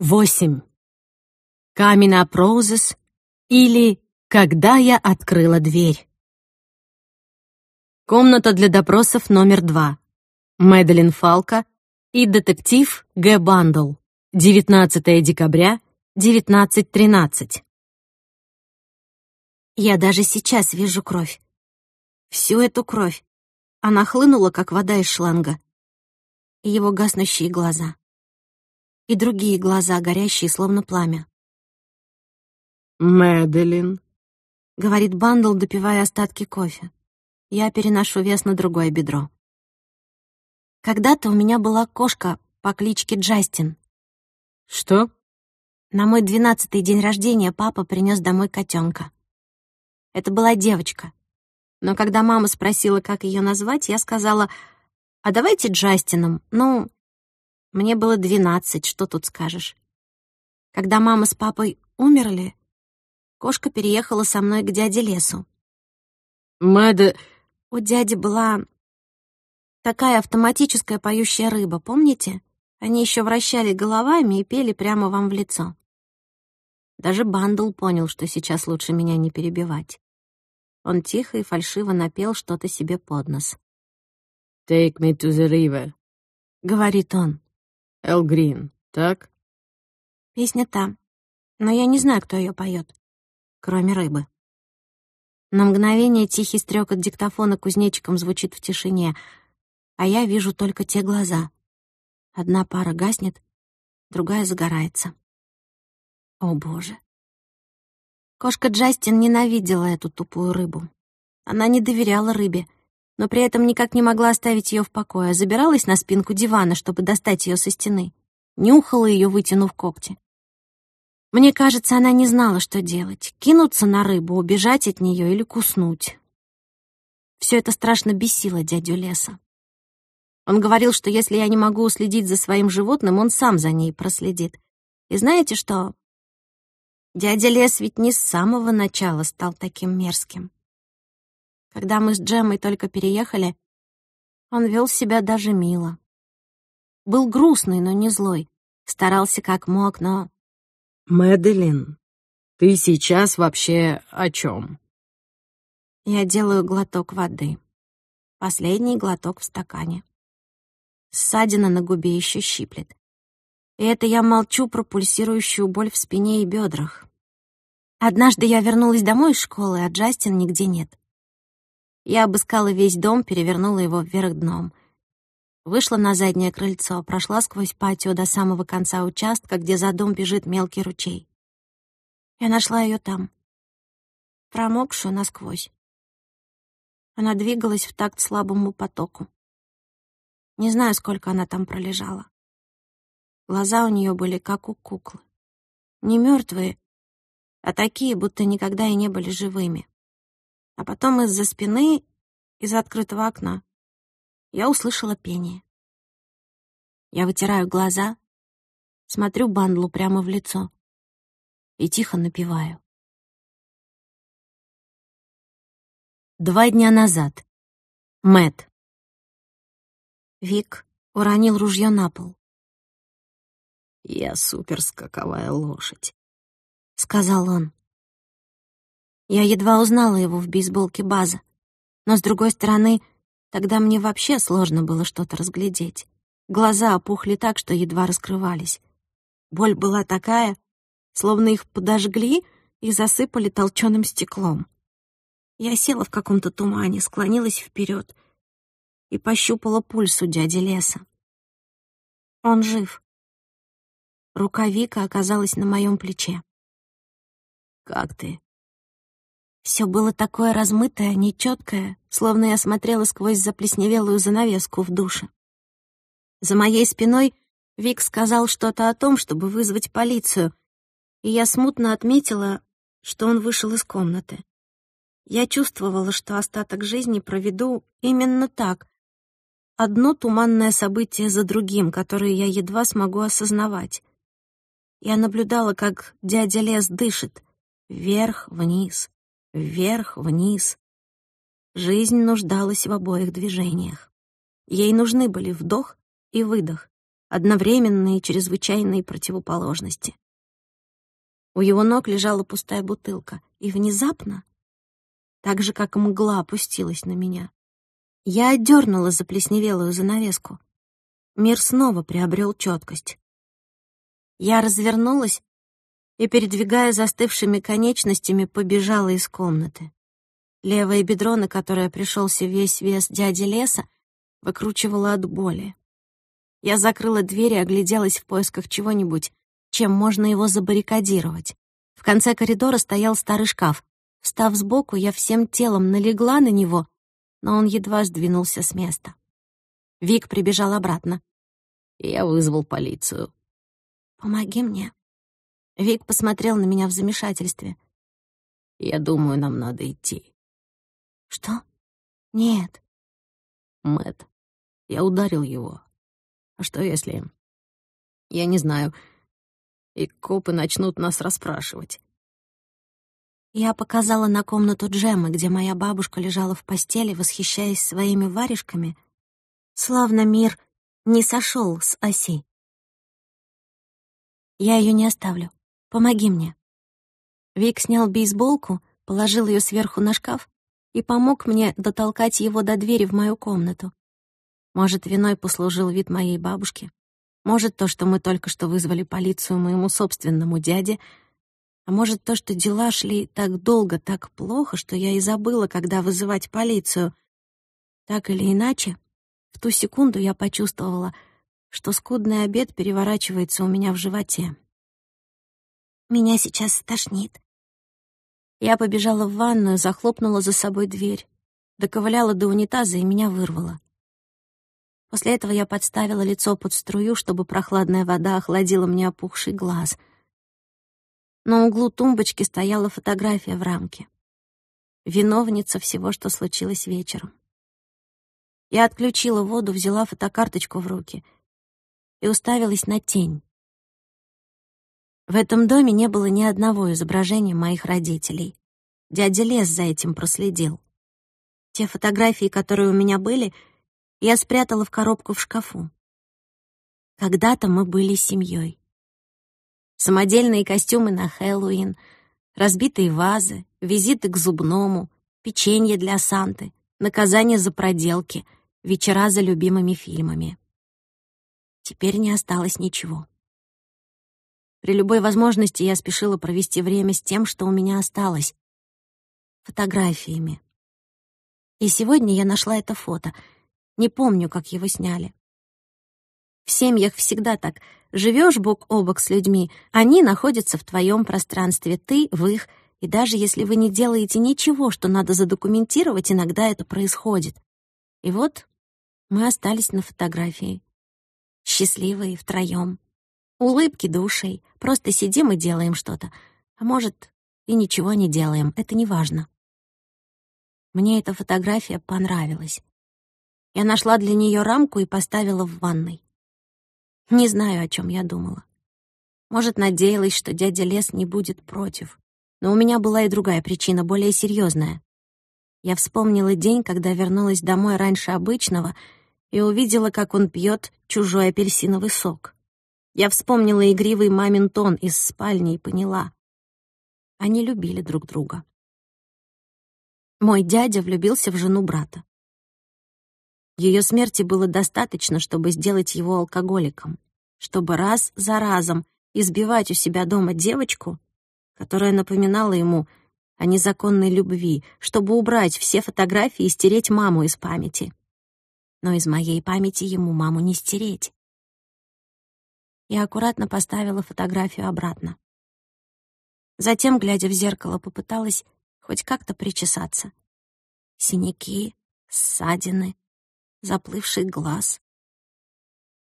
Восемь. Coming Up Roses или Когда я открыла дверь. Комната для допросов номер два. Мэдалин Фалка и детектив Г. Бандл. 19 декабря, 19.13. Я даже сейчас вижу кровь. Всю эту кровь. Она хлынула, как вода из шланга. Его гаснущие глаза. И другие глаза, горящие, словно пламя. «Мэдалин», — говорит Бандл, допивая остатки кофе. Я переношу вес на другое бедро. Когда-то у меня была кошка по кличке Джастин. «Что?» На мой двенадцатый день рождения папа принес домой котенка. Это была девочка. Но когда мама спросила, как ее назвать, я сказала, «А давайте Джастином. Ну, мне было двенадцать, что тут скажешь?» Когда мама с папой умерли, кошка переехала со мной к дяде Лесу. «Мэда...» У дяди была такая автоматическая поющая рыба, помните? Они еще вращали головами и пели прямо вам в лицо. Даже Бандл понял, что сейчас лучше меня не перебивать. Он тихо и фальшиво напел что-то себе под нос. «Take me to the river», — говорит он. «Эл Грин, так?» Песня та, но я не знаю, кто ее поет, кроме рыбы. На мгновение тихий стрекот диктофона кузнечиком звучит в тишине, а я вижу только те глаза. Одна пара гаснет, другая загорается. О, боже. Кошка Джастин ненавидела эту тупую рыбу. Она не доверяла рыбе, но при этом никак не могла оставить ее в покое. Забиралась на спинку дивана, чтобы достать ее со стены. Нюхала ее, вытянув когти. Мне кажется, она не знала, что делать. Кинуться на рыбу, убежать от нее или куснуть. Все это страшно бесило дядю Леса. Он говорил, что если я не могу уследить за своим животным, он сам за ней проследит. И знаете что? Дядя Лес ведь не с самого начала стал таким мерзким. Когда мы с Джемой только переехали, он вел себя даже мило. Был грустный, но не злой. Старался как мог, но... «Мэдалин, ты сейчас вообще о чем? Я делаю глоток воды. Последний глоток в стакане. Ссадина на губе еще щиплет. И это я молчу про пульсирующую боль в спине и бедрах. Однажды я вернулась домой из школы, а Джастин нигде нет. Я обыскала весь дом, перевернула его вверх дном. Вышла на заднее крыльцо, прошла сквозь патио до самого конца участка, где за дом бежит мелкий ручей. Я нашла ее там, промокшую насквозь. Она двигалась в такт слабому потоку. Не знаю, сколько она там пролежала. Глаза у нее были как у куклы. Не мертвые, а такие, будто никогда и не были живыми. А потом из-за спины, из открытого окна, я услышала пение. Я вытираю глаза, смотрю Бандлу прямо в лицо и тихо напеваю. Два дня назад. Мэт. Вик уронил ружье на пол. «Я суперскаковая лошадь», — сказал он. Я едва узнала его в бейсболке база, но, с другой стороны, тогда мне вообще сложно было что-то разглядеть. Глаза опухли так, что едва раскрывались. Боль была такая, словно их подожгли и засыпали толченым стеклом. Я села в каком-то тумане, склонилась вперед и пощупала пульс у дяди Леса. Он жив. Рука Вика оказалась на моем плече. Как ты?» Все было такое размытое, нечеткое, словно я смотрела сквозь заплесневелую занавеску в душе. За моей спиной Вик сказал что-то о том, чтобы вызвать полицию, и я смутно отметила, что он вышел из комнаты. Я чувствовала, что остаток жизни проведу именно так. Одно туманное событие за другим, которое я едва смогу осознавать. Я наблюдала, как дядя Лес дышит, Вверх-вниз, вверх-вниз. Жизнь нуждалась в обоих движениях. Ей нужны были вдох и выдох. одновременные чрезвычайные противоположности. У его ног лежала пустая бутылка, и внезапно, так же, как мгла, опустилась на меня. Я отдернула заплесневелую занавеску. Мир снова приобрел четкость. Я развернулась и, передвигая застывшими конечностями, побежала из комнаты. Левое бедро, на которое пришелся весь вес дяди Леса, выкручивало от боли. Я закрыла дверь и огляделась в поисках чего-нибудь, чем можно его забаррикадировать. В конце коридора стоял старый шкаф. Встав сбоку, я всем телом налегла на него, но он едва сдвинулся с места. Вик прибежал обратно. Я вызвал полицию. «Помоги мне». Вик посмотрел на меня в замешательстве. «Я думаю, нам надо идти». «Что? Нет». Мэт, я ударил его. А что если... Я не знаю. И копы начнут нас расспрашивать. Я показала на комнату Джеммы, где моя бабушка лежала в постели, восхищаясь своими варежками. Славно мир не сошел с оси. Я ее не оставлю. Помоги мне. Вик снял бейсболку, положил ее сверху на шкаф и помог мне дотолкать его до двери в мою комнату. Может, виной послужил вид моей бабушки. Может, то, что мы только что вызвали полицию моему собственному дяде. А может, то, что дела шли так долго, так плохо, что я и забыла, когда вызывать полицию. Так или иначе, в ту секунду я почувствовала — что скудный обед переворачивается у меня в животе. Меня сейчас стошнит. Я побежала в ванную, захлопнула за собой дверь, доковыляла до унитаза и меня вырвало. После этого я подставила лицо под струю, чтобы прохладная вода охладила мне опухший глаз. На углу тумбочки стояла фотография в рамке. Виновница всего, что случилось вечером. Я отключила воду, взяла фотокарточку в руки — и уставилась на тень. В этом доме не было ни одного изображения моих родителей. Дядя Лес за этим проследил. Те фотографии, которые у меня были, я спрятала в коробку в шкафу. Когда-то мы были семьей. Самодельные костюмы на Хэллоуин, разбитые вазы, визиты к зубному, печенье для Санты, наказание за проделки, вечера за любимыми фильмами. Теперь не осталось ничего. При любой возможности я спешила провести время с тем, что у меня осталось — фотографиями. И сегодня я нашла это фото. Не помню, как его сняли. В семьях всегда так. Живешь бок о бок с людьми, они находятся в твоем пространстве, ты в их, и даже если вы не делаете ничего, что надо задокументировать, иногда это происходит. И вот мы остались на фотографии счастливые втроем. Улыбки душей, просто сидим и делаем что-то. А может, и ничего не делаем, это не важно. Мне эта фотография понравилась. Я нашла для нее рамку и поставила в ванной. Не знаю, о чем я думала. Может, надеялась, что дядя Лес не будет против. Но у меня была и другая причина, более серьезная. Я вспомнила день, когда вернулась домой раньше обычного — и увидела, как он пьет чужой апельсиновый сок. Я вспомнила игривый мамин тон из спальни и поняла. Они любили друг друга. Мой дядя влюбился в жену брата. Ее смерти было достаточно, чтобы сделать его алкоголиком, чтобы раз за разом избивать у себя дома девочку, которая напоминала ему о незаконной любви, чтобы убрать все фотографии и стереть маму из памяти но из моей памяти ему маму не стереть. Я аккуратно поставила фотографию обратно. Затем, глядя в зеркало, попыталась хоть как-то причесаться. Синяки, ссадины, заплывший глаз.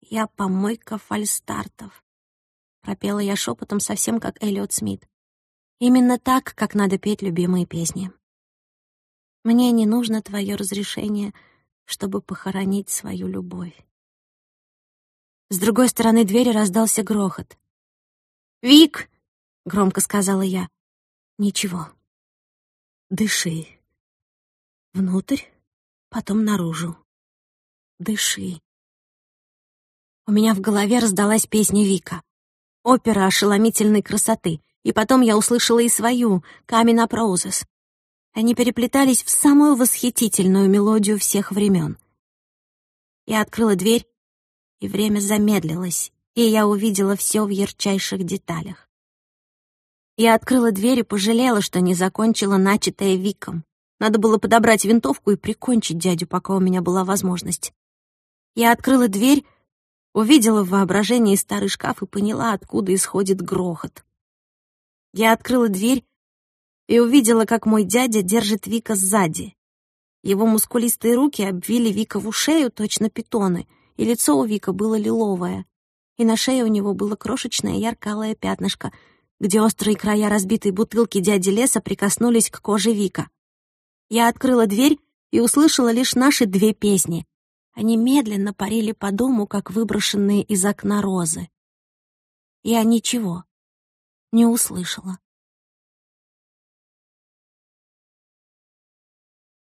«Я помойка фальстартов», — пропела я шепотом совсем как Эллиот Смит. Именно так, как надо петь любимые песни. «Мне не нужно твое разрешение», — чтобы похоронить свою любовь. С другой стороны двери раздался грохот. «Вик!» — громко сказала я. «Ничего. Дыши. Внутрь, потом наружу. Дыши». У меня в голове раздалась песня Вика. Опера ошеломительной красоты. И потом я услышала и свою, «Камин Апроузес». Они переплетались в самую восхитительную мелодию всех времен. Я открыла дверь, и время замедлилось, и я увидела все в ярчайших деталях. Я открыла дверь и пожалела, что не закончила начатое Виком. Надо было подобрать винтовку и прикончить дядю, пока у меня была возможность. Я открыла дверь, увидела в воображении старый шкаф и поняла, откуда исходит грохот. Я открыла дверь и увидела, как мой дядя держит Вика сзади. Его мускулистые руки обвили Вика в шею, точно питоны, и лицо у Вика было лиловое, и на шее у него было крошечное яркалое пятнышко, где острые края разбитой бутылки дяди Леса прикоснулись к коже Вика. Я открыла дверь и услышала лишь наши две песни. Они медленно парили по дому, как выброшенные из окна розы. Я ничего не услышала.